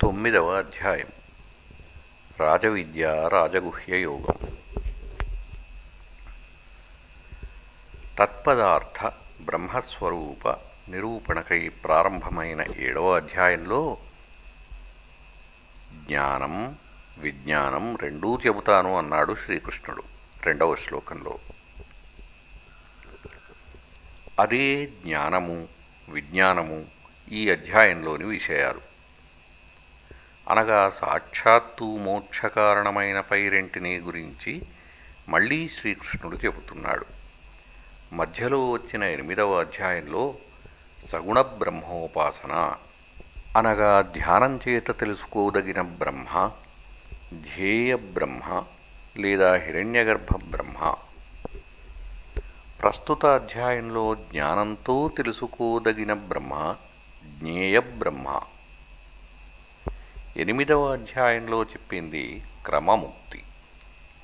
తొమ్మిదవ అధ్యాయం. రాజవిద్య రాజగుహ్య యోగం. తత్పదార్థ బ్రహ్మస్వరూప నిరూపణకై ప్రారంభమైన ఏడవ అధ్యాయంలో జ్ఞానం విజ్ఞానం రెండూ చెబుతాను అన్నాడు శ్రీకృష్ణుడు రెండవ శ్లోకంలో. అదే జ్ఞానము విజ్ఞానము ఈ అధ్యాయంలోని విషయాలు. అనగా సాక్షాత్తు మోక్షకారణమైన పైరెంటిని గురించి మళ్ళీ శ్రీకృష్ణుడు చెబుతున్నాడు. మధ్యలో వచ్చిన ఎనిమిదవ అధ్యాయంలో సగుణ బ్రహ్మోపాసన అనగా ధ్యానం చేత తెలుసుకోదగిన బ్రహ్మ ధ్యేయ బ్రహ్మ లేదా హిరణ్యగర్భ బ్రహ్మ. ప్రస్తుత అధ్యాయంలో జ్ఞానంతో తెలుసుకోదగిన బ్రహ్మ జ్ఞేయ బ్రహ్మ. ఎనిమిదవ అధ్యాయంలో చెప్పింది క్రమముక్తి.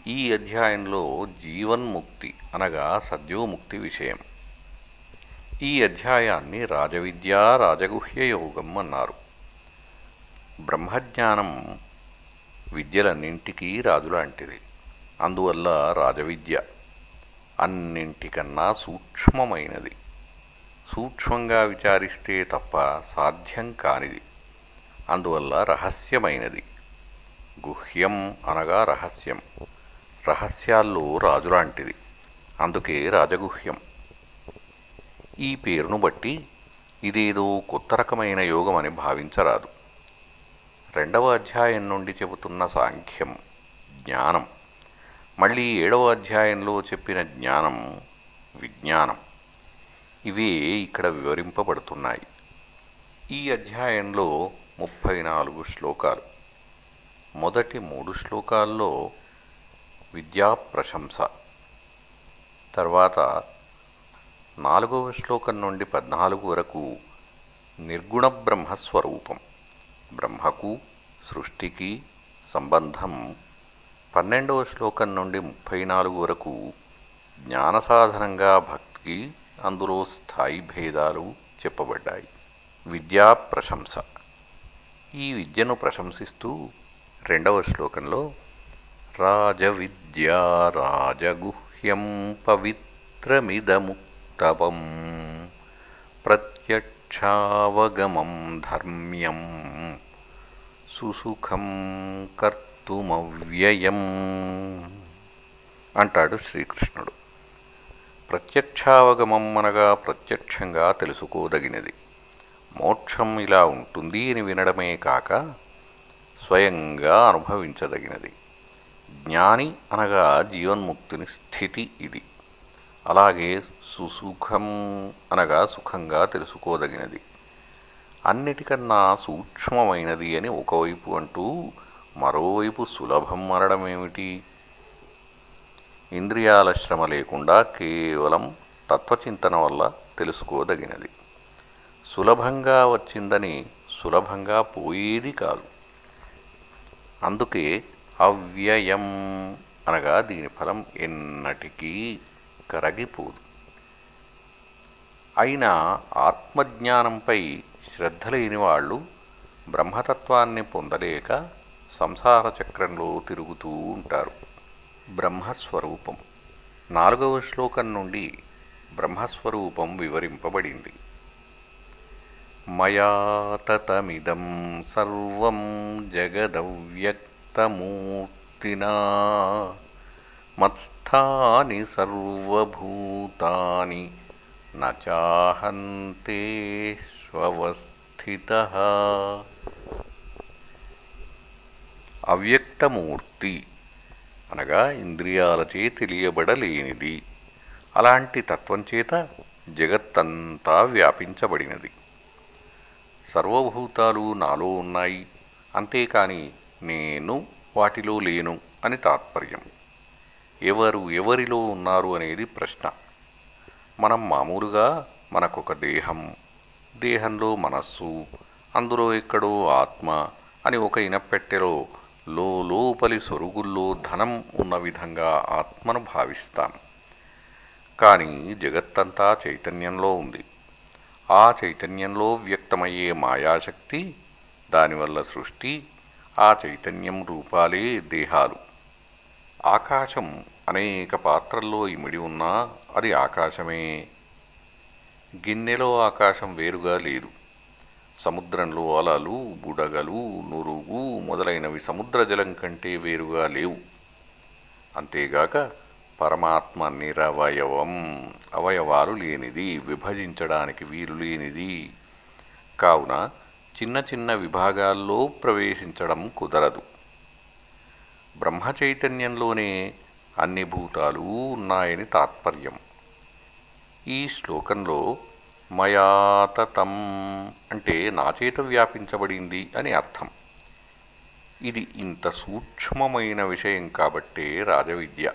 ఈ అధ్యాయంలో జీవన్ముక్తి అనగా సద్యోముక్తి విషయం. ఈ అధ్యాయాన్ని రాజవిద్య రాజగుహ్య యోగం అన్నారు. బ్రహ్మజ్ఞానం విద్యలన్నింటికీ రాజులాంటిది. అందువల్ల రాజవిద్య అన్నింటికన్నా సూక్ష్మమైనది. సూక్ష్మంగా విచారిస్తే తప్ప సాధ్యం కానిది. అందువల్ల రహస్యమైనది. గుహ్యం అనగా రహస్యం. రహస్యాల్లో రాజులాంటిది. అందుకే రాజగుహ్యం. ఈ పేరును బట్టి ఇదేదో కొత్త రకమైన యోగం అని భావించరాదు. రెండవ అధ్యాయం నుండి చెబుతున్న సాంఖ్యం జ్ఞానం. మళ్ళీ ఏడవ అధ్యాయంలో చెప్పిన జ్ఞానం విజ్ఞానం. ఇవే ఇక్కడ వివరింపబడుతున్నాయి. ఈ అధ్యాయంలో ముప్పై నాలుగు శ్లోకాలు. మొదటి మూడు శ్లోకాల్లో విద్యా ప్రశంస. తర్వాత నాలుగవ శ్లోకం నుండి పద్నాలుగు వరకు నిర్గుణ బ్రహ్మస్వరూపం. బ్రహ్మకు సృష్టికి సంబంధం పన్నెండవ శ్లోకం నుండి ముప్పై నాలుగు వరకు జ్ఞాన సాధనంగా భక్తికి అందులో స్థాయి భేదాలు చెప్పబడ్డాయి. విద్యా ప్రశంస. ఈ విద్యను ప్రశంసిస్తూ రెండవ శ్లోకంలో రాజవిద్యా రాజగుహ్యం పవిత్రమిదముక్తవం ప్రత్యక్షావగమం ధర్మ్యం సుసుఖం కర్తుమవ్యయం అంటాడు శ్రీకృష్ణుడు. ప్రత్యక్షావగమం అనగా ప్రత్యక్షంగా తెలుసుకోదగినది. మోక్షం ఇలా ఉంటుంది అని వినడమే కాక స్వయంగా అనుభవించదగినది. జ్ఞాని అనగా జీవన్ముక్తిని స్థితి ఇది. అలాగే సుసుఖం అనగా సుఖంగా తెలుసుకోదగినది. అన్నిటికన్నా సూక్ష్మమైనది అని ఒకవైపు అంటూ మరోవైపు సులభం అనడమేమిటి? ఇంద్రియాల శ్రమ లేకుండా కేవలం తత్వచింతన వల్ల తెలుసుకోదగినది. సులభంగా వచ్చిందని సులభంగా పోయేది కాదు. అందుకే అవ్యయం అనగా దీని ఫలం ఎన్నటికీ కరగిపోదు. అయినా ఆత్మజ్ఞానంపై శ్రద్ధ లేని వాళ్ళు బ్రహ్మతత్వాన్ని పొందలేక సంసార చక్రంలో తిరుగుతూ ఉంటారు. బ్రహ్మస్వరూపం. నాలుగవ శ్లోకం నుండి బ్రహ్మస్వరూపం వివరింపబడింది. మయా తతమిదం సర్వం జగదవ్యక్తమూర్తినా మత్స్థాని సర్వభూతాని నచాహంతేష్వస్థిత అవ్యక్తమూర్తి అనగా ఇంద్రియాలచే తెలియబడలేనిది. అలాంటి తత్వం చేత జగత్తంతా వ్యాపించబడినది. సర్వభూతాలు నాలో ఉన్నాయి. అంతేకాని నేను వాటిలో లేను అని తాత్పర్యం. ఎవరు ఎవరిలో ఉన్నారు అనేది ప్రశ్న. మనం మామూలుగా మనకొక దేహం దేహంలో మనస్సు అందులో ఎక్కడో ఆత్మ అని ఒక ఇనపెట్టెలో లోపలి సొరుగుల్లో ధనం ఉన్న విధంగా ఆత్మను భావిస్తాం. కానీ జగత్తంతా చైతన్యంలో ఉంది. ఆ చైతన్యంలో వ్యక్తమయ్యే మాయాశక్తి దానివల్ల సృష్టి ఆ చైతన్యం రూపాలే దేహాలు. ఆకాశం అనేక పాత్రల్లో ఇమిడి ఉన్నా అది ఆకాశమే. గిన్నెలో ఆకాశం వేరుగా లేదు. సముద్రంలో అలలు బుడగలు నురుగు మొదలైనవి సముద్ర జలం కంటే వేరుగా లేవు. అంతేగాక పరమాత్మ నిరవయవం. అవయవాలు లేనిది విభజించడానికి వీలు లేనిది. కావున చిన్న చిన్న విభాగాల్లో ప్రవేశించడం కుదరదు. బ్రహ్మ చైతన్యంలోనే అన్ని భూతాలు ఉన్నాయని తాత్పర్యం. ఈ శ్లోకంలో మయాతతం అంటే నాచేత వ్యాపించబడింది అని అర్థం. ఇది ఇంత సూక్ష్మమైన విషయం కాబట్టే రాజవిద్య.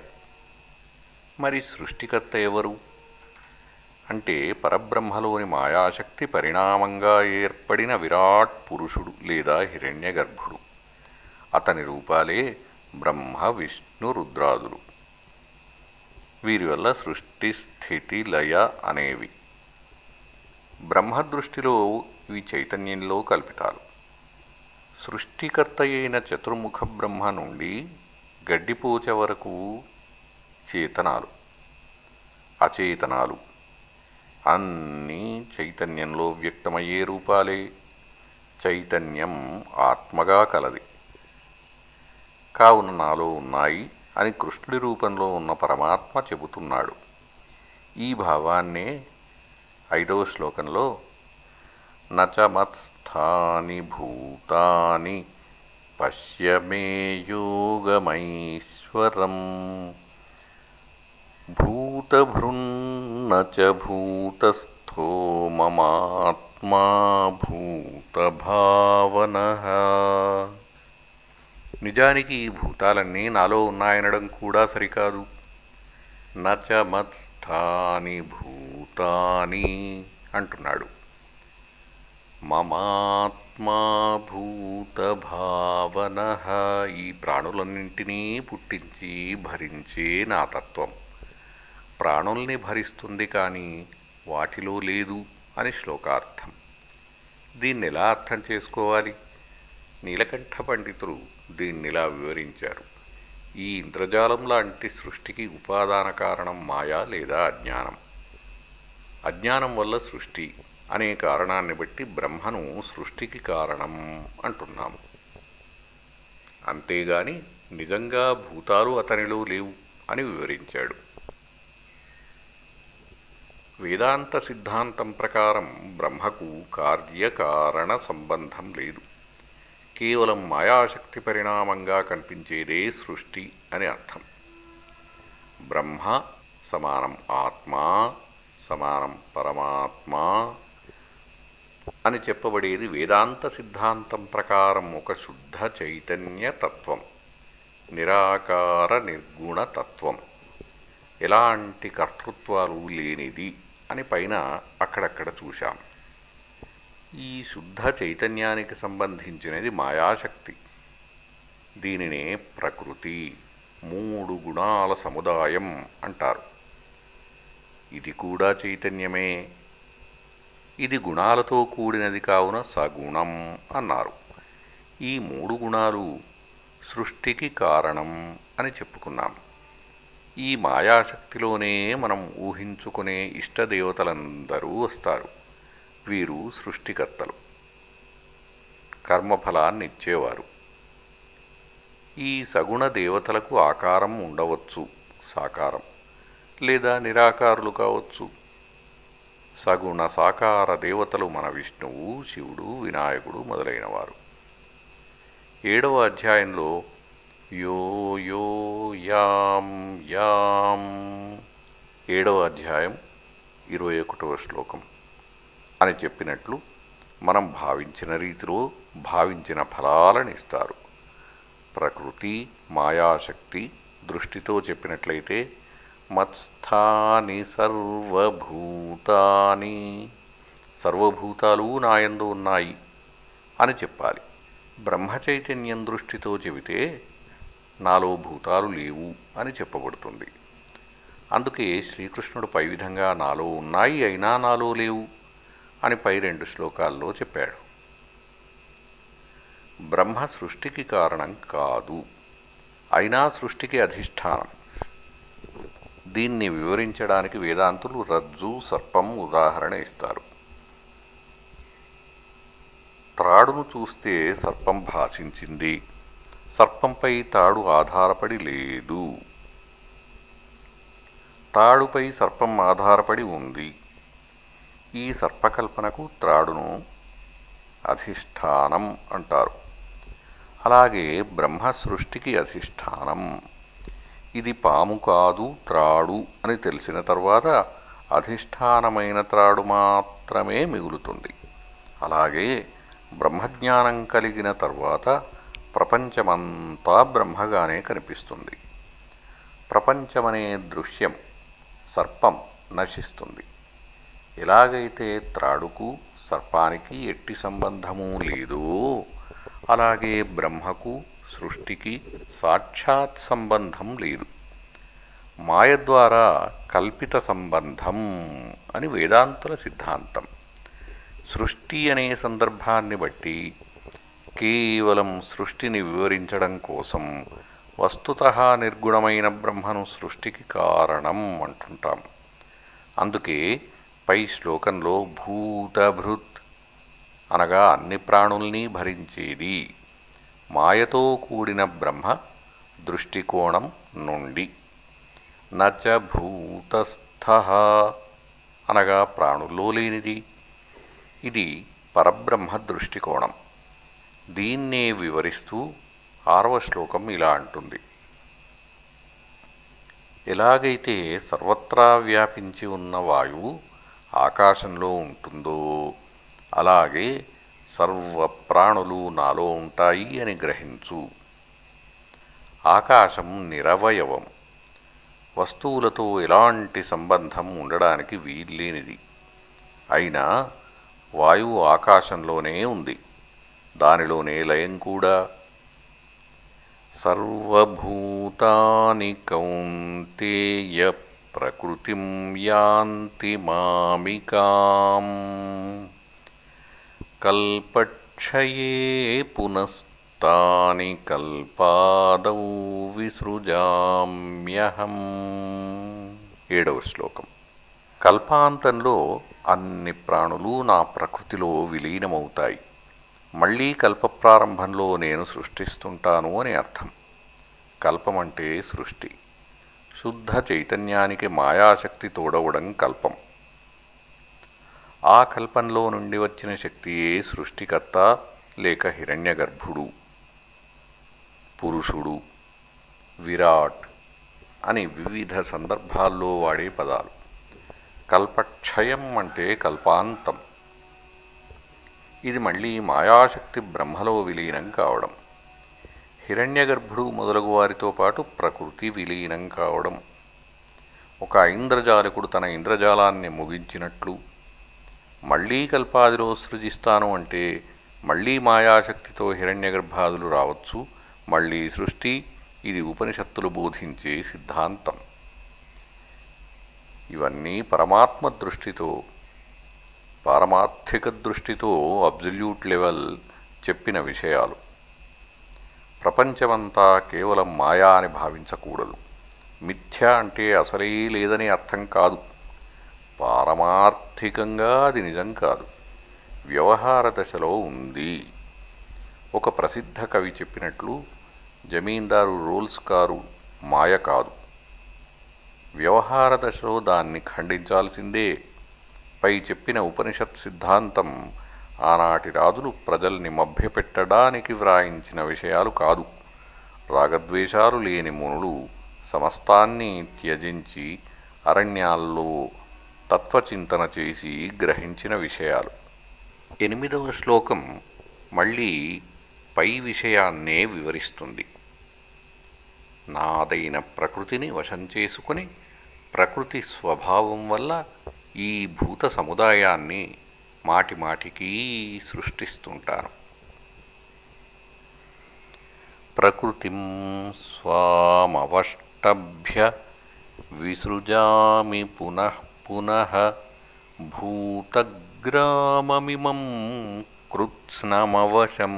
మరి సృష్టికర్త ఎవరు? అంటే పరబ్రహ్మలోని మాయాశక్తి పరిణామంగా ఏర్పడిన విరాట్ పురుషుడు లేదా హిరణ్యగర్భుడు. అతని రూపాలే బ్రహ్మ విష్ణు రుద్రాదులు. వీరి వల్ల సృష్టి స్థితి లయ అనేవి. బ్రహ్మదృష్టిలో ఇవి చైతన్యంలో కల్పితాలు. సృష్టికర్త అయిన చతుర్ముఖ బ్రహ్మ నుండి గడ్డిపోచ వరకు చేతనాలు. అచేతనాలు. అన్నీ చైతన్యంలో వ్యక్తమయ్యే రూపాలే. చైతన్యం ఆత్మగా కలది. కావున నాలో ఉన్నాయి అని కృష్ణుడి రూపంలో ఉన్న పరమాత్మ చెబుతున్నాడు. ఈ భావాన్నే ఐదవ శ్లోకంలో నచమత్స్థాని భూతాని పశ్యమే యోగమైశ్వరం. భూతభృన్న చ భూతస్థో మమాత్మా భూతభావన నిజానికి ఈ భూతాలన్నీ నాలో ఉన్నాయనడం కూడా సరికాదు. నచ మత్స్థాని భూతాని అంటున్నాడు. మమాత్మా భూతభావన ఈ ప్రాణులన్నింటినీ పుట్టించి భరించే నా తత్వం. ప్రాణుల్ని భరిస్తుంది కానీ వాటిలో లేదు అని శ్లోకార్థం. దీన్ని ఎలా అర్థం చేసుకోవాలి? నీలకంఠ పండితులు దీన్నిలా వివరించారు. ఈ ఇంద్రజాలం లాంటి సృష్టికి ఉపాదాన కారణం మాయా లేదా అజ్ఞానం? అజ్ఞానం వల్ల సృష్టి అనే కారణాన్ని బట్టి బ్రహ్మను సృష్టికి కారణం అంటున్నాము. అంతేగాని నిజంగా భూతాలు అతనిలో లేవు అని వివరించాడు. వేదాంత సిద్ధాంతం ప్రకారం బ్రహ్మకు కార్యకారణ సంబంధం లేదు. కేవలం మాయాశక్తి పరిణామంగా కనిపించేదే సృష్టి అని అర్థం. బ్రహ్మ సమానం ఆత్మ సమానం పరమాత్మ అని చెప్పబడేది వేదాంత సిద్ధాంతం ప్రకారం ఒక శుద్ధ చైతన్య తత్వం నిరాకార నిర్గుణ తత్వం. ఎలాంటి కర్తృత్వాలు లేనిది. అని పైన అక్కడక్కడ చూశాం. ఈ శుద్ధ చైతన్యానికి సంబంధించినది మాయాశక్తి. దీనినే ప్రకృతి మూడు గుణాల సముదాయం అంటారు. ఇది కూడా చైతన్యమే. ఇది గుణాలతో కూడినది కావున సగుణం అన్నారు. ఈ మూడు గుణాలు సృష్టికి కారణం అని చెప్పుకున్నాం. ఈ మాయాశక్తిలోనే మనం ఊహించుకునే ఇష్టదేవతలందరూ వస్తారు. వీరు సృష్టికర్తలు. కర్మఫలాన్ని ఇచ్చేవారు ఈ సగుణ దేవతలకు ఆకారం ఉండవచ్చు సాకారం లేదా నిరాకారులు కావచ్చు. సగుణ సాకార దేవతలు మన విష్ణువు శివుడు వినాయకుడు మొదలైనవారు. ఏడవ అధ్యాయంలో యో యో యాం యాం. ఏడవ అధ్యాయం ఇరవై ఒకటవ శ్లోకం. అని చెప్పినట్లు మనం భావించిన రీతిలో భావించిన ఫలాలను ఇస్తారు. ప్రకృతి మాయాశక్తి దృష్టితో చెప్పినట్లయితే మత్స్థాని సర్వభూతాని. సర్వభూతాలు నాయందు ఉన్నాయి అని చెప్పాలి. బ్రహ్మచైతన్యం దృష్టితో చెబితే నాలో భూతాలు లేవు అని చెప్పబడుతుంది. అందుకే శ్రీకృష్ణుడు పై విధంగా నాలో ఉన్నాయి అయినా నాలో లేవు అని పై రెండు శ్లోకాల్లో చెప్పాడు. బ్రహ్మ సృష్టికి కారణం కాదు అయినా సృష్టికి అధిష్టానం. దీన్ని వివరించడానికి వేదాంతులు రజ్జు సర్పం ఉదాహరణ ఇస్తారు. త్రాడును చూస్తే సర్పం భాషించింది. సర్పంపై తాడు ఆధారపడి లేదు. తాడుపై సర్పం ఆధారపడి ఉంది. ఈ సర్పకల్పనకు త్రాడును అధిష్టానం అంటారు. అలాగే బ్రహ్మ సృష్టికి అధిష్టానం. ఇది పాము కాదు త్రాడు అని తెలిసిన తర్వాత అధిష్టానమైన త్రాడు మాత్రమే మిగులుతుంది. అలాగే బ్రహ్మజ్ఞానం కలిగిన తర్వాత ప్రపంచమంతా బ్రహ్మగానే కనిపిస్తుంది. ప్రపంచమనే దృశ్యం సర్పం నశిస్తుంది. ఎలాగైతే త్రాడుకు సర్పానికి ఎట్టి సంబంధము లేదో అలాగే బ్రహ్మకు సృష్టికి సాక్షాత్ సంబంధం లేదు. మాయ ద్వారా కల్పిత సంబంధం అని వేదాంతుల సిద్ధాంతం. సృష్టి అనే సందర్భాన్ని బట్టి కేవలం సృష్టిని వివరించడం కోసం వస్తుత నిర్గుణమైన బ్రహ్మను సృష్టికి కారణం అంటుంటాం. అందుకే పై శ్లోకంలో భూతభృత్ అనగా అన్ని ప్రాణుల్ని భరించేది. మాయతో కూడిన బ్రహ్మ దృష్టికోణం నుండి. నచ భూతస్థ అనగా ప్రాణుల్లో లేనిది. ఇది పరబ్రహ్మ దృష్టికోణం. దీన్నే వివరిస్తూ ఆరవ శ్లోకం ఇలా అంటుంది. ఎలాగైతే సర్వత్రా వ్యాపించి ఉన్న వాయువు ఆకాశంలో ఉంటుందో అలాగే సర్వ ప్రాణులు నాలో ఉంటాయి అని గ్రహించు. ఆకాశం నిరవయవం. వస్తువులతో ఎలాంటి సంబంధం ఉండడానికి వీల్లేనిది. అయినా వాయువు ఆకాశంలోనే ఉంది. దానిలోనే లయం కూడా. సర్వభూతాని కౌంతేయ ప్రకృతిం యాంతి మామికాం. కల్పక్షయే పునస్తాని కల్పాదౌ విసృజామ్యహం. ఏడవ శ్లోకం. కల్పాంతంలో అన్ని ప్రాణులు నా ప్రకృతిలో విలీనమవుతాయి. మళ్ళీ కల్ప ప్రారంభంలో నేను సృష్టిస్తుంటాను అని అర్థం. కల్పం అంటే సృష్టి. శుద్ధ చైతన్యానికి మాయాశక్తి తోడవడం కల్పం. ఆ కల్పంలో నుండి వచ్చిన శక్తియే సృష్టికర్త లేక హిరణ్యగర్భుడు పురుషుడు విరాట్ అని వివిధ సందర్భాల్లో వాడే పదాలు. కల్పక్షయం అంటే కల్పాంతం. ఇది మళ్ళీ మాయాశక్తి బ్రహ్మలో విలీనం కావడం. హిరణ్యగర్భుడు మొదలగు వారితో పాటు ప్రకృతి విలీనం కావడం. ఒక ఇంద్రజాలకుడు తన ఇంద్రజాలాన్ని ముగించినట్లు. మళ్ళీ కల్పాదిలో సృజిస్తాను అంటే మళ్ళీ మాయాశక్తితో హిరణ్యగర్భాదులు రావచ్చు. మళ్ళీ సృష్టి ఇది ఉపనిషత్తులు బోధించే సిద్ధాంతం. ఇవన్నీ పరమాత్మ దృష్టితో పారమార్థిక దృష్టితో అబ్జల్యూట్ లెవెల్ చెప్పిన విషయాలు. ప్రపంచమంతా కేవలం మాయా అని భావించకూడదు. మిథ్య అంటే అసలే లేదని అర్థం కాదు. పారమార్థికంగా అది నిజం కాదు. వ్యవహార దశలో ఉంది. ఒక ప్రసిద్ధ కవి చెప్పినట్లు జమీందారు రూల్స్ కారు మాయ కాదు. వ్యవహార దశలో దాన్ని ఖండించాల్సిందే పై చెప్పిన ఉపనిషత్ సిద్ధాంతం ఆనాటి రాజులు ప్రజల్ని మభ్యపెట్టడానికి వ్రాయించిన విషయాలు కాదు. రాగద్వేషాలు లేని మునులు సమస్తాన్ని త్యజించి అరణ్యాల్లో తత్వచింతన చేసి గ్రహించిన విషయాలు. ఎనిమిదవ శ్లోకం మళ్ళీ పై విషయాన్నే వివరిస్తుంది. నాదైన ప్రకృతిని వశం చేసుకుని ప్రకృతి స్వభావం వల్ల ఈ భూత సముదాయాన్ని మాటిమాటికి సృష్టిస్తుంటాను ప్రకృతిం స్వామవష్టభ్య విసృజామి పునః పునః భూతగ్రామమిమం కృత్స్నమవశం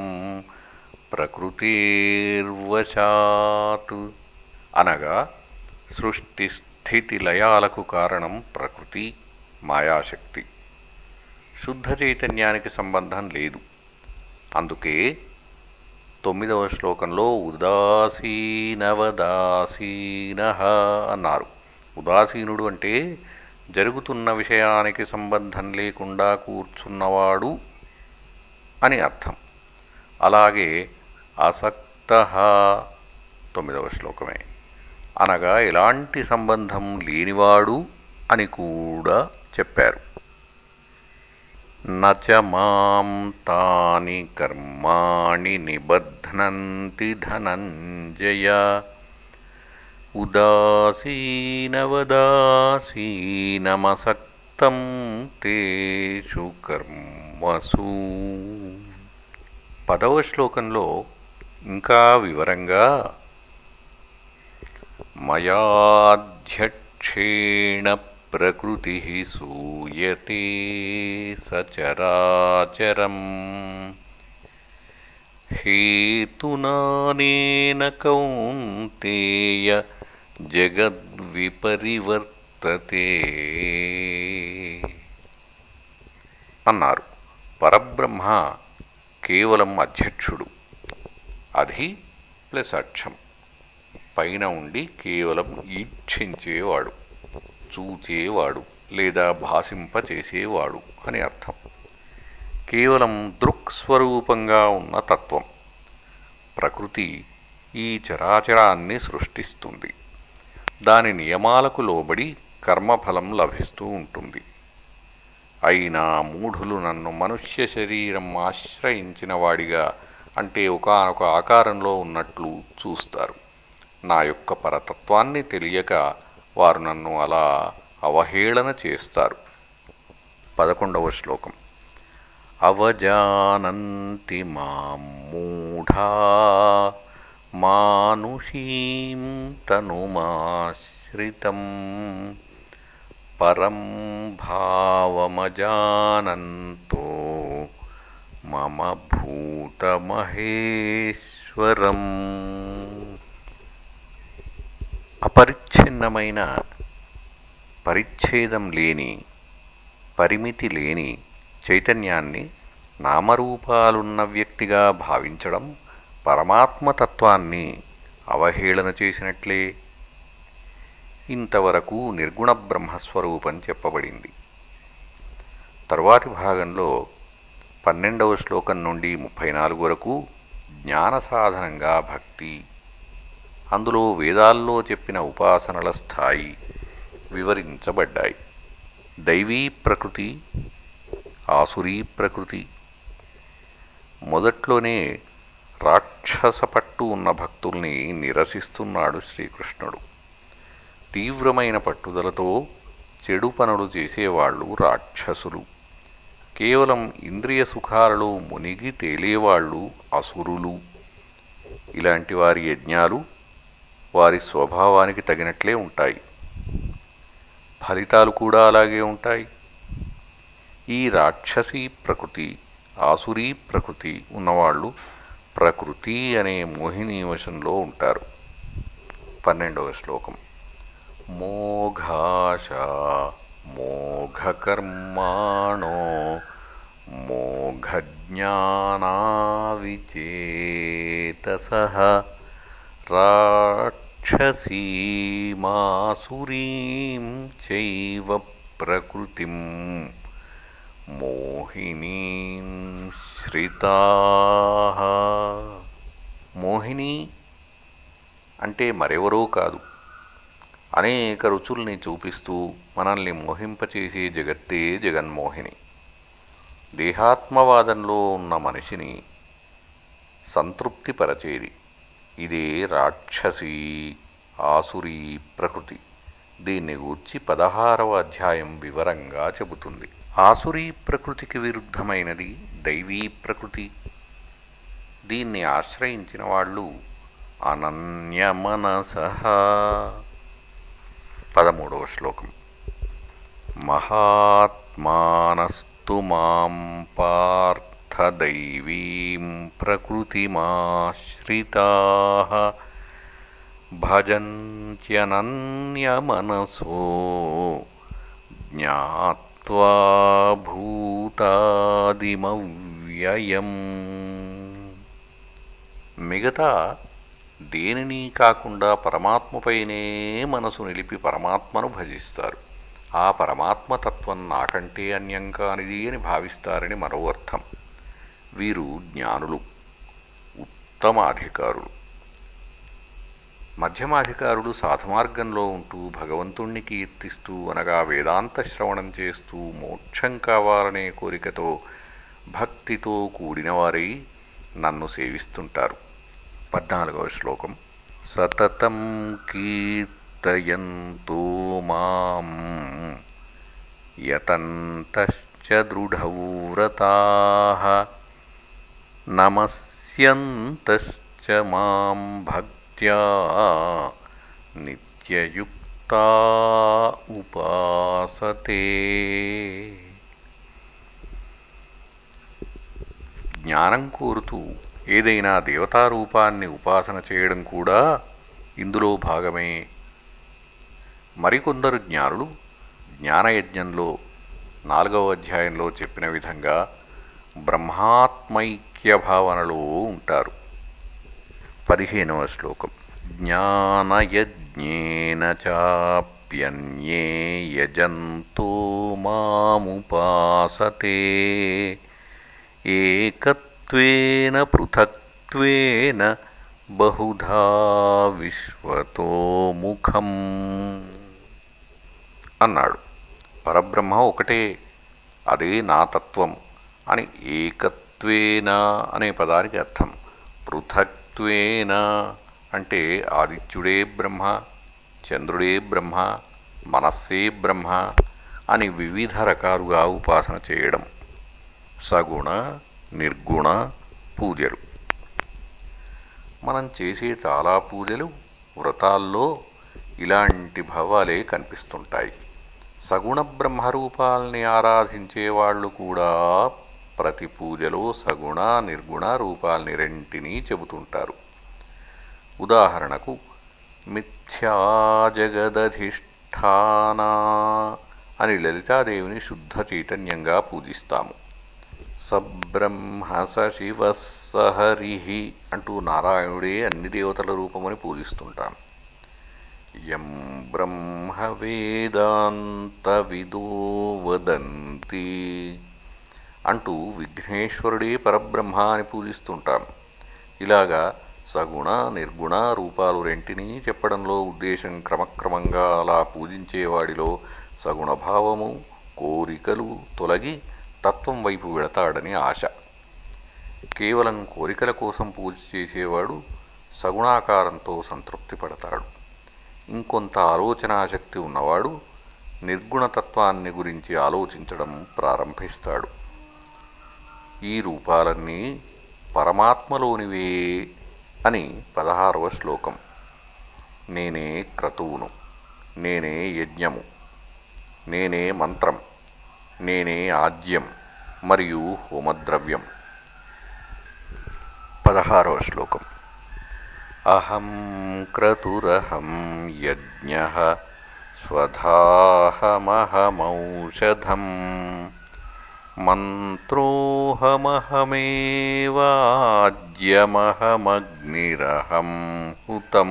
ప్రకృతేర్వశాత్. అనగా సృష్టి స్థితి లయాలకు కారణం ప్రకృతి. మాయాశక్తి. శుద్ధ చైతన్యానికి సంబంధం లేదు. అందుకే తొమ్మిదవ శ్లోకంలో ఉదాసీనవదాసీన అన్నారు. ఉదాసీనుడు అంటే జరుగుతున్న విషయానికి సంబంధం లేకుండా కూర్చున్నవాడు అని అర్థం. అలాగే అసక్త తొమ్మిదవ శ్లోకమే. అనగా ఎలాంటి సంబంధం లేనివాడు అని కూడా చెప్పారు. నచ మాం తాని కర్మాణి నిబధ్నంతి ధనంజయ. ఉదాసీనవదాసీనమసక్తం తేషు కర్మసు. పదవ శ్లోకంలో ఇంకా వివరంగా మయాధ్యక్షేణ ప్రకృతి సూయతే సచరాచరం. హేతునానేన కౌంతేయ జగద్విపరివర్తతే. అన్నారు. పరబ్రహ్మ కేవలం అధ్యక్షుడు. అధి ప్లస్ అక్షం. పైన ఉండి కేవలం ఈక్షించేవాడు. చూచేవాడు లేదా భాషింపచేసేవాడు అని అర్థం. కేవలం దృక్స్వరూపంగా ఉన్న తత్వం ప్రకృతి ఈ చరాచరాన్ని సృష్టిస్తుంది. దాని నియమాలకు లోబడి కర్మఫలం లభిస్తూ ఉంటుంది. అయినా మూఢులు నన్ను మనుష్య శరీరం ఆశ్రయించిన వాడిగా అంటే ఒకనొక ఆకారంలో ఉన్నట్లు చూస్తారు. నా యొక్క పరతత్వాన్ని తెలియక వారు నన్ను అలా అవహేళన చేస్తారు. పదకొండవ శ్లోకం. అవజానంతి మాం మూఢా మానుషీం తనుమాశ్రితం పరం భావమజానంతో మమ భూతమహేశ్వరం. అపరిచ్ఛిన్నమైన పరిచ్ఛేదం లేని పరిమితి లేని చైతన్యాన్ని నామరూపాలున్న వ్యక్తిగా భావించడం పరమాత్మతత్వాన్ని అవహేళన చేసినట్లే. ఇంతవరకు నిర్గుణ బ్రహ్మస్వరూపం చెప్పబడింది. తరువాతి భాగంలో పన్నెండవ శ్లోకం నుండి ముప్పై నాలుగు వరకు జ్ఞాన సాధనంగా భక్తి అందులో వేదాల్లో చెప్పిన ఉపాసనల స్థాయి వివరించబడ్డాయి. దైవీ ప్రకృతి ఆసురీ ప్రకృతి. మొదట్లోనే రాక్షస పట్టు ఉన్న భక్తుల్ని నిరసిస్తున్నాడు శ్రీకృష్ణుడు. తీవ్రమైన పట్టుదలతో చెడు పనులు చేసేవాళ్ళు రాక్షసులు. కేవలం ఇంద్రియ సుఖాలలో మునిగి తేలేవాళ్ళు అసురులు. ఇలాంటి వారి యజ్ఞాలు వారి స్వభావానికి తగినట్లే ఉంటాయి. ఫలితాలు కూడా అలాగే ఉంటాయి. ఈ రాక్షసీ ప్రకృతి ఆసురీ ప్రకృతి ఉన్నవాళ్ళు ప్రకృతి అనే మోహిని వశంలో ఉంటారు. పన్నెండవ శ్లోకం. మోఘాశ మోఘకర్మాణో మోఘజ్ఞానావిచేతస రాక్షసీమాసురీం చైవ ప్రకృతిం మోహినీం శ్రితా. మోహిని అంటే మరెవరో కాదు. అనేక రుచుల్ని చూపిస్తూ మనల్ని మోహింపచేసే జగత్తే జగన్మోహిని. దేహాత్మవాదంలో ఉన్న మనిషిని సంతృప్తిపరచేది. ఇదే రాక్షసి ఆసురీ ప్రకృతి. దీన్ని గూర్చి పదహారవ అధ్యాయం వివరంగా చెబుతుంది. ఆసురీ ప్రకృతికి విరుద్ధమైనది దైవీ ప్రకృతి. దీన్ని ఆశ్రయించిన వాళ్ళు అనన్యమనస పదమూడవ శ్లోకం. మహాత్మానస్తు మాం పార్థ दैवीं प्रकृतिमाश्रिताः भजन्त्यनन्यमनसो ज्ञात्वा భూతాదిమవ్యయం మిగతా దేనిని కాకుండా పరమాత్మపైనే మనసు నిలిపి పరమాత్మను భజిస్తారు ఆ పరమాత్మతత్వం నాకంటే అన్యం కానిది అని భావిస్తారని మరో అర్థం వీరు జ్ఞానులు ఉత్తమాధికారులు. మధ్యమాధికారులు సాధమార్గంలో ఉంటూ భగవంతుణ్ణి కీర్తిస్తూ అనగా వేదాంత శ్రవణం చేస్తూ మోక్షం కావాలనే కోరికతో భక్తితో కూడినవారై నన్ను సేవిస్తుంటారు. పద్నాలుగవ శ్లోకం. సతతం కీర్తయంతో మాం యతంతశ్చ దృఢవ్రతా నమస్యంతశ్చ మాం భక్త్యా నిత్యయుక్తా ఉపాసతే జ్ఞానం కోరుతూ ఏదైనా దేవతారూపాన్ని ఉపాసన చేయడం కూడా ఇందులో భాగమే. మరికొందరు జ్ఞానులు జ్ఞానయజ్ఞంలో నాలుగవ అధ్యాయంలో చెప్పిన విధంగా ముఖ్య భావనలో ఉంటారు. పదిహేనవ శ్లోకం. జ్ఞానయజ్ఞేన చాప్యన్యే యజంతో మాముపాసతే. ఏకత్వేన పృథక్త్వేన బహుధా విశ్వతో ముఖం అన్నాడు. పరబ్రహ్మ ఒకటే అదే నా తత్వం అని పృథక్త్వేన అనే పదానికి అర్థం. పృథక్త్వేన అంటే ఆదిత్యుడే బ్రహ్మ చంద్రుడే బ్రహ్మ మనస్సే బ్రహ్మ అని వివిధ రకాలుగా ఉపాసన చేయడం. సగుణ నిర్గుణ పూజలు. మనం చేసే చాలా పూజలు వ్రతాల్లో ఇలాంటి భావాలే కనిపిస్తుంటాయి. సగుణ బ్రహ్మరూపాల్ని ఆరాధించే వాళ్ళు కూడా ప్రతి పూజలో సగుణ నిర్గుణ రూపాల్ని రెంటినీ చెబుతుంటారు. ఉదాహరణకు మిథ్యా జగదధిష్ఠానా అని లలితాదేవిని శుద్ధ చైతన్యంగా పూజిస్తాము. సబ్రహ్మ సశివ శివ సహరి అంటూ నారాయణుడే అన్ని దేవతల రూపమని పూజిస్తుంటాం. యం బ్రహ్మ వేదాంత విదో వదంతి అంటూ విఘ్నేశ్వరుడే పరబ్రహ్మ అని పూజిస్తుంటాం. ఇలాగా సగుణ నిర్గుణ రూపాలు రెంటినీ చెప్పడంలో ఉద్దేశం క్రమక్రమంగా అలా పూజించేవాడిలో సగుణభావము కోరికలు తొలగి తత్వం వైపు వెళతాడని ఆశ. కేవలం కోరికల కోసం పూజ చేసేవాడు సగుణాకారంతో సంతృప్తి పడతాడు. ఇంకొంత ఆలోచనాశక్తి ఉన్నవాడు నిర్గుణతత్వాన్ని గురించి ఆలోచించడం ప్రారంభిస్తాడు. ఈ రూపాలన్నీ పరమాత్మలోనివే అని పదహారవ శ్లోకం. నేనే క్రతువును నేనే యజ్ఞము నేనే మంత్రం నేనే ఆద్యం మరియు హోమద్రవ్యం. పదహారవ శ్లోకం. అహం క్రతురహం యజ్ఞ స్వధాహమహమౌషధం. మంత్రోహమహమేవాజ్యమహమగ్నిరహం హుతం.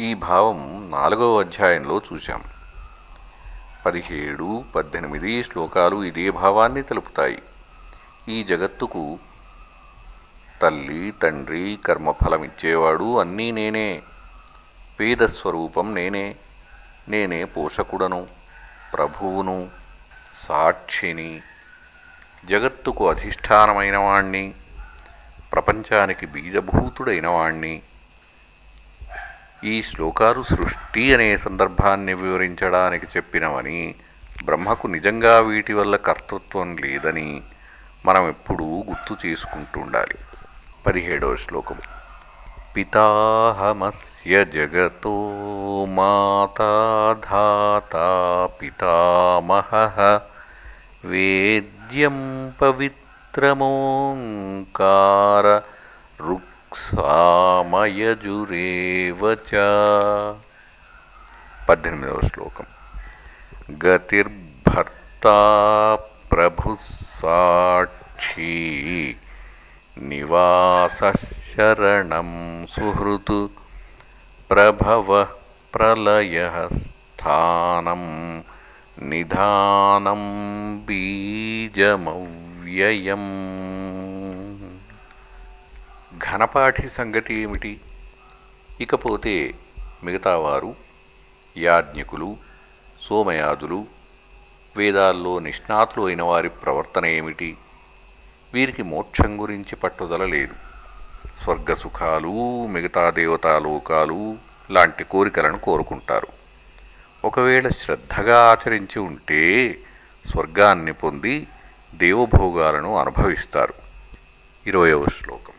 ఈ భావం నాలుగవ అధ్యాయంలో చూశాం. పదిహేడు పద్దెనిమిది శ్లోకాలు ఇదే భావాన్ని తెలుపుతాయి. ఈ జగత్తుకు తల్లి తండ్రి కర్మఫలమిచ్చేవాడు అన్నీ నేనే. పేదస్వరూపం నేనే. నేనే పోషకుడను ప్రభువును సాక్షిని. జగత్తుకు అధిష్టానమైన వాణ్ణి ప్రపంచానికి బీజభూతుడైన వాణ్ణి ఈ శ్లోకాలు సృష్టి అనే సందర్భాన్ని వివరించడానికి చెప్పినవని బ్రహ్మకు నిజంగా వీటి వల్ల కర్తృత్వం లేదని మనం ఎప్పుడూ గుర్తు చేసుకుంటుండాలి పదిహేడవ శ్లోకం पिताहमस्य जगतो माता धाता पितामहः। वेद्यं पवित्रमोङ्कार रुक्सामयजुरेव च। पद्धतिमेव श्लोकम्। गतिर्भर्ता प्रभुः साक्षी निवासः నివాస శరణం సుహృతు ప్రభవ ప్రళయ స్థానం నిధానం బీజమవ్యయం ఘనపాఠి సంగతి ఏమిటి ఇకపోతే మిగతావారు యాజ్ఞికులు సోమయాజులు వేదాల్లో నిష్ణాతులు అయిన వారి ప్రవర్తన ఏమిటి? వీరికి మోక్షం గురించి పట్టుదల లేదు. స్వర్గసుఖాలు మిగతా దేవతాలోకాలు లాంటి కోరికలను కోరుకుంటారు. ఒకవేళ శ్రద్ధగా ఆచరించి ఉంటే స్వర్గాన్ని పొంది దేవభోగాలను అనుభవిస్తారు. ఇరవయవ శ్లోకం.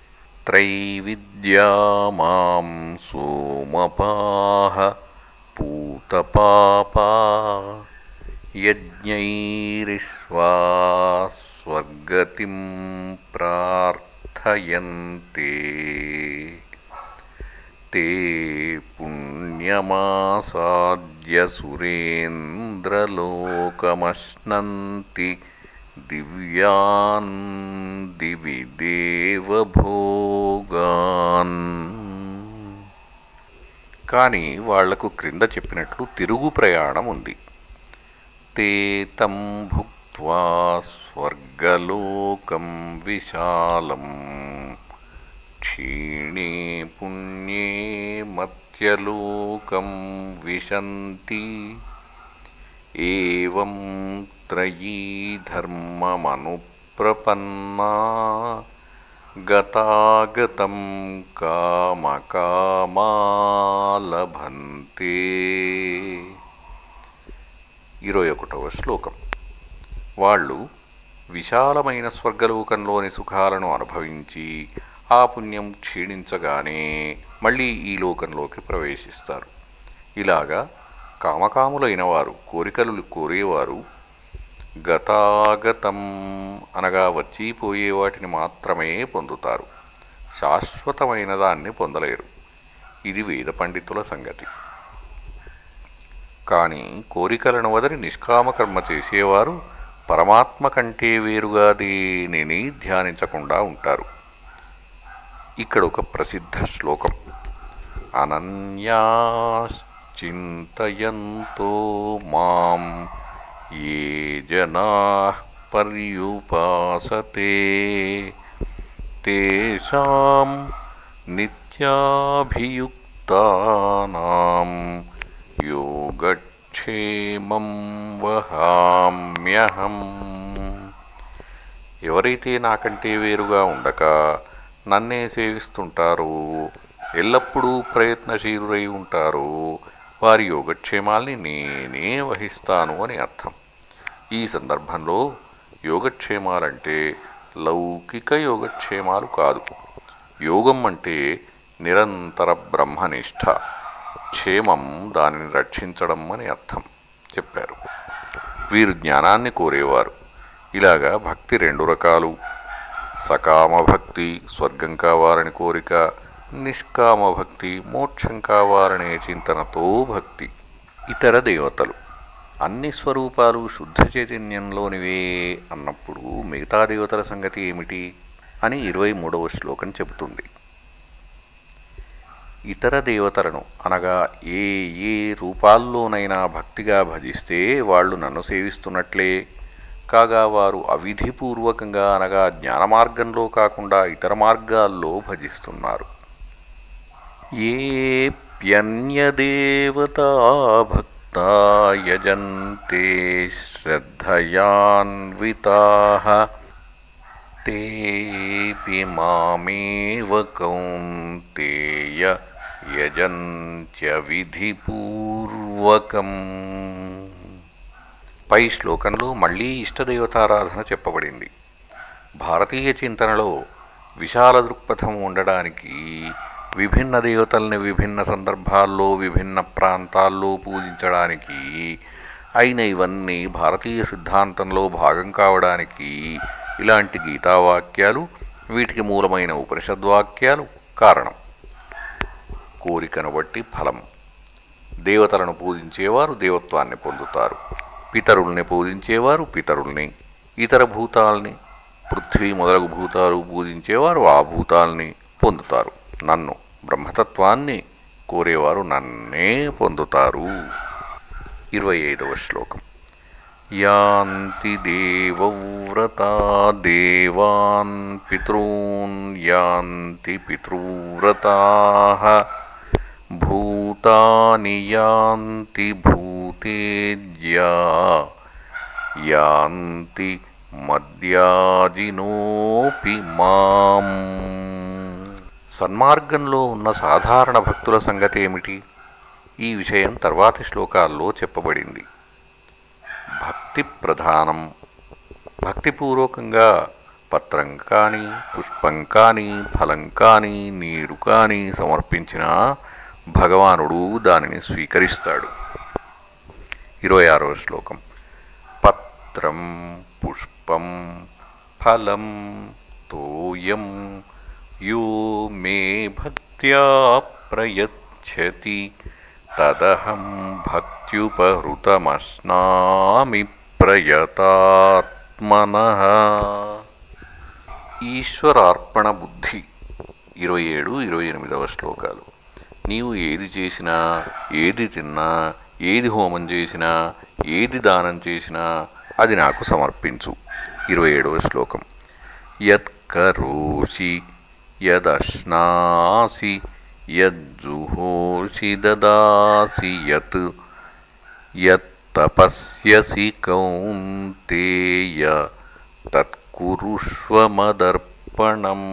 త్రైవిద్యా మాం సోమపాహ పూతపాపా యజ్ఞైరిష్వా స్వర్గతిం ప్రార్థయంతే. ते पुण्यमासाद्य सुरेन्द्रलोकमश्नन्ति దివ్యాన్ దివి దేవభోగాన్ కానీ వాళ్లకు క్రింద చెప్పినట్లు తిరుగు ప్రయాణం ఉంది తే తం భుక్త్వా స్వర్గలోకం విశాలం క్షీణే పుణ్యే మత్యలోకం విశంతి. ఏవం త్రయీ ధర్మమనుప్రపన్నా గతాగతం కామకామాలభంతే. ఇరవై ఒకటవ శ్లోకం. వాళ్ళు విశాలమైన స్వర్గలోకంలోని సుఖాలను అనుభవించి ఆ పుణ్యం క్షీణించగానే మళ్ళీ ఈ లోకంలోకి ప్రవేశిస్తారు. ఇలాగా కామకాములైన వారు కోరికలు కోరేవారు గతాగతం అనగా వచ్చిపోయే వాటిని మాత్రమే పొందుతారు. శాశ్వతమైన దాన్ని పొందలేరు. ఇది వేద పండితుల సంగతి. కానీ కోరికలను వదిలి నిష్కామకర్మ చేసేవారు పరమాత్మ కంటే వేరుగా దేనిని ధ్యానించకుండా ఉంటారు. ఇక్కడ ఒక ప్రసిద్ధ శ్లోకం. అనన్యాశ్చింతయంతో మాం ఏ జనా పర్యుపాసతే. తేషాం నిత్యాభియుక్తానాం యోగక్షేమం వహామ్యహం. ఎవరైతే నాకంటే వేరుగా ఉండక నన్నే సేవిస్తుంటారో. ఎల్లప్పుడూ ప్రయత్నశీలురై ఉంటారో. వారి యోగక్షేమాల్ని నేనే వహిస్తాను అని అర్థం. ఈ సందర్భంలో యోగక్షేమాలంటే లౌకిక యోగక్షేమాలు కాదు. యోగం అంటే నిరంతర బ్రహ్మనిష్ట. క్షేమం దానిని రక్షించడం అని అర్థం చెప్పారు. వీరు జ్ఞానాన్ని కోరేవారు. ఇలాగా భక్తి రెండు రకాలు. సకామ భక్తి స్వర్గం కావాలని కోరిక నిష్కామ భక్తి మోక్షం కావాలనే చింతనతో భక్తి. ఇతర దేవతలు అన్ని స్వరూపాలు శుద్ధ చైతన్యంలోనివే అన్నప్పుడు మిగతా దేవతల సంగతి ఏమిటి అని ఇరవై మూడవ శ్లోకం చెబుతుంది. ఇతర దేవతలను అనగా ఏ ఏ రూపాల్లోనైనా భక్తిగా భజిస్తే వాళ్ళు నన్ను సేవిస్తున్నట్లే. కాగా వారు అవిధిపూర్వకంగా అనగా జ్ఞాన మార్గంలో కాకుండా ఇతర మార్గాల్లో భజిస్తున్నారు. ఏప్యన్యదేవతా భక్తా యజంతే శ్రద్ధయాన్వితా. తేపి మామేవ కౌంతేయ యజంత్య విధిపూర్వకం. పై శ్లోకంలో మళ్ళీ ఇష్టదేవతారాధన చెప్పబడింది. భారతీయ చింతనలో విశాల దృక్పథం ఉండడానికి విభిన్న దేవతల్ని విభిన్న సందర్భాల్లో విభిన్న ప్రాంతాల్లో పూజించడానికి అయిన ఇవన్నీ భారతీయ సిద్ధాంతంలో భాగం కావడానికి ఇలాంటి గీతావాక్యాలు వీటికి మూలమైన ఉపనిషద్వాక్యాలు కారణం. కోరికను బట్టి ఫలం. దేవతలను పూజించేవారు దేవత్వాన్ని పొందుతారు. పితరుల్ని పూజించేవారు పితరుల్ని. ఇతర భూతాల్ని పృథ్వీ మొదలగు భూతాలు పూజించేవారు ఆ భూతాల్ని పొందుతారు. నన్ను బ్రహ్మతత్వాన్ని కోరేవారు నన్నే పొందుతారు. ఇరవై ఐదవ శ్లోకం. యాంతి దేవవ్రత దేవాన్ పితॄన్ యాంతి పితృవ్రతా భూతాని యాంతి భూతేజ్యా యాంతి మద్యాజినోపి మాం సన్మార్గంలో ఉన్న సాధారణ భక్తుల సంగతి ఏమిటి? ఈ విషయం తర్వాతి శ్లోకాల్లో చెప్పబడింది. భక్తి ప్రధానం. భక్తిపూర్వకంగా పత్రం కానీ పుష్పం కానీ ఫలం కానీ నీరు కానీ సమర్పించిన భగవానుడు దానిని స్వీకరిస్తాడు. ఇరవై ఆరవ శ్లోకం. పత్రం పుష్పం ఫలం తోయం యో మే భక్త్యా ప్రయచ్చతి తదహం భక్త్యుపహృతమశ్నామి ప్రయతాత్మన. ఈశ్వరార్పణ బుద్ధి. ఇరవై ఏడు ఇరవై ఎనిమిదవ శ్లోకాలు. నీవు ఏది చేసినా ఏది తిన్నా ఏది హోమం చేసినా ఏది దానం చేసినా అది నాకు సమర్పించు. ఇరవై ఏడవ శ్లోకం. యత్కరోషి యదశ్నాసి యజ్జుహోషి దదాసి యత్ యత్తపస్యసి కౌంతేయ తత్కురుష్వమదర్పణం.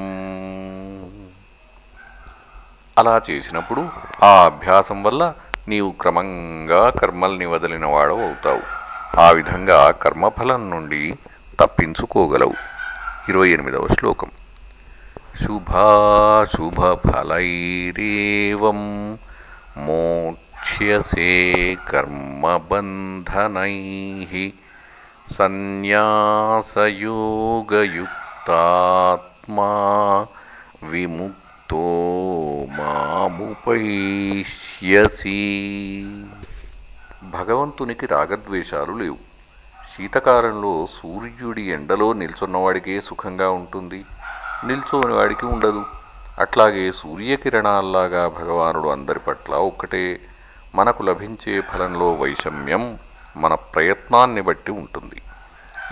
అలా చేసినప్పుడు ఆ అభ్యాసం వల్ల నీవు క్రమంగా కర్మల్ని వదిలిన వాడవు అవుతావు. ఆ విధంగా కర్మఫలం నుండి తప్పించుకోగలవు. ఇరవై ఎనిమిదవ శ్లోకం. శుభాశుభఫలైరేవం మోక్ష్యసే కర్మబంధనై సన్యాసయోగయుక్తాత్మా తో మాముపైష్యసి. భగవంతునికి రాగద్వేషాలు లేవు. శీతకాలంలో సూర్యుడి ఎండలో నిల్చున్నవాడికే సుఖంగా ఉంటుంది. నిల్చోని వాడికి ఉండదు. అట్లాగే సూర్యకిరణాల్లాగా భగవానుడు అందరి పట్ల ఒక్కటే. మనకు లభించే ఫలంలో వైషమ్యం మన ప్రయత్నాన్ని బట్టి ఉంటుంది.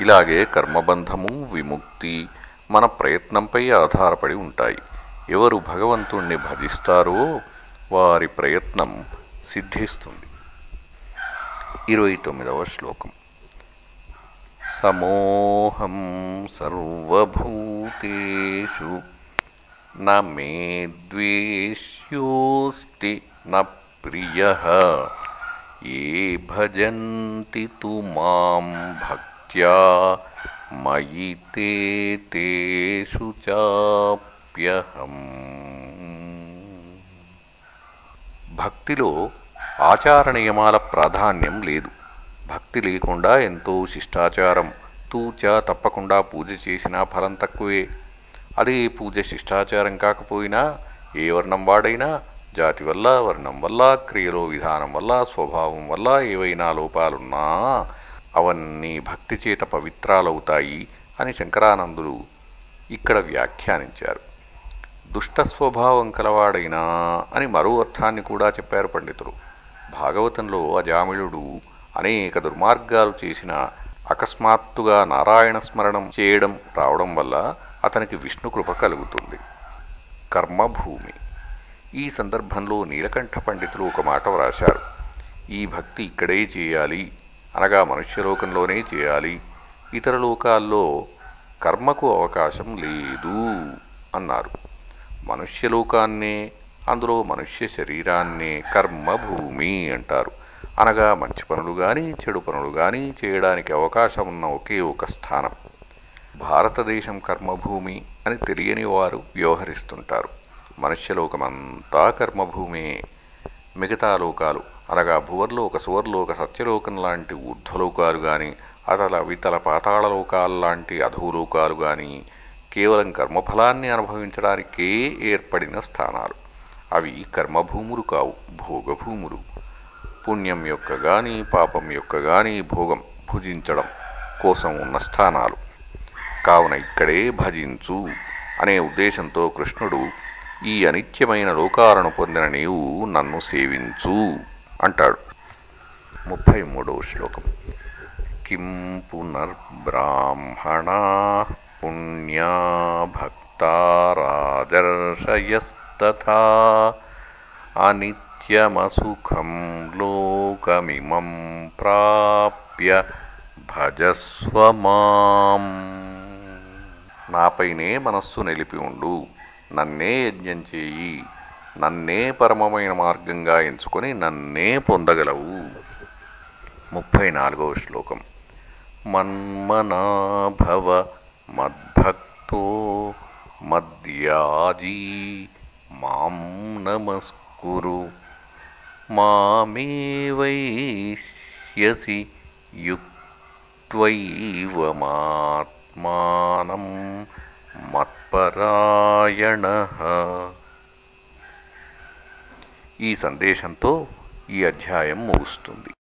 ఇలాగే కర్మబంధము విముక్తి మన ప్రయత్నంపై ఆధారపడి ఉంటాయి. ఎవరు భగవంతుణ్ణి భజిస్తారో వారి ప్రయత్నం సిద్ధిస్తుంది. ఇరవై తొమ్మిదవ శ్లోకం. సమోహం సర్వభూతేషు న మే ద్వేష్యోస్తి న ప్రియ ఏ భజంతి తు మాం భక్త్యా మయి తే తేషు చాప్యహం భక్తిలో ఆచార నియమాల ప్రాధాన్యం లేదు. భక్తి లేకుండా ఎంతో శిష్టాచారం తూచ తప్పకుండా పూజ చేసినా ఫలం తక్కువే. అదే పూజ శిష్టాచారం కాకపోయినా ఏ వర్ణం వాడైనా జాతి వల్ల వర్ణం వల్ల క్రియలో విధానం వల్ల స్వభావం వల్ల ఏవైనా లోపాలున్నా అవన్నీ భక్తి చేత పవిత్రాలవుతాయి అని శంకరానందులు ఇక్కడ వ్యాఖ్యానించారు. దుష్ట స్వభావం కలవాడైనా అని మరో అర్థాన్ని కూడా చెప్పారు పండితులు. భాగవతంలో అజామిళుడు అనేక దుర్మార్గాలు చేసిన అకస్మాత్తుగా నారాయణ స్మరణం చేయడం రావడం వల్ల అతనికి విష్ణు కృప కలుగుతుంది. కర్మభూమి. ఈ సందర్భంలో నీలకంఠ పండితులు ఒక మాట వ్రాశారు. ఈ భక్తి ఇక్కడే చేయాలి అనగా మనుష్యలోకంలోనే చేయాలి. ఇతర లోకాల్లో కర్మకు అవకాశం లేదు అన్నారు. మనుష్యలోకాన్నే అందులో మనుష్య శరీరాన్నే కర్మభూమి అంటారు. అనగా మంచి పనులు కానీ చెడు పనులు కానీ చేయడానికి అవకాశం ఉన్న ఒకే ఒక స్థానం. భారతదేశం కర్మభూమి అని తెలియని వారు వ్యవహరిస్తుంటారు. మనుష్యలోకమంతా కర్మభూమే. మిగతా లోకాలు అనగా భువర్లోక సువర్లోక సత్యలోకం లాంటి ఊర్ధ్వలోకాలు కానీ అతల వితల పాతాళలోకాలు లాంటి అధోలోకాలు కానీ కేవలం కర్మఫలాన్ని అనుభవించడానికే ఏర్పడిన స్థానాలు. అవి కర్మభూములు కావు భోగభూములు. పుణ్యం యొక్క గాని పాపం యొక్క గాని భోగం భుజించడం కోసం ఉన్న స్థానాలు. కావున ఇక్కడే భజించు అనే ఉద్దేశంతో కృష్ణుడు ఈ అనిత్యమైన లోకాలను పొందిన నీవు నన్ను సేవించు అంటాడు. ముప్పై మూడవ శ్లోకం. కిం పునర్బ్రాహ్మణా పుణ్యా భక్తారాదర్శయస్తథా అనిత్యమసుఖం లోకమిమం ప్రాప్య భజస్వ మాం నాపైనే మనస్సు నిలిపి ఉండు. నన్నే యజ్ఞం చేయి. నన్నే పరమమైన మార్గంగా ఎంచుకొని నన్నే పొందగలవు. ముప్పై నాలుగవ శ్లోకం. మన్మనాభవ మద్భక్తో మద్యాజీ మాం నమస్కురు. మామేవైష్యసి యుక్త్వైవమాత్మానం మత్పరాయణ. ఈ సందేశంతో ఈ అధ్యాయం ముగుస్తుంది.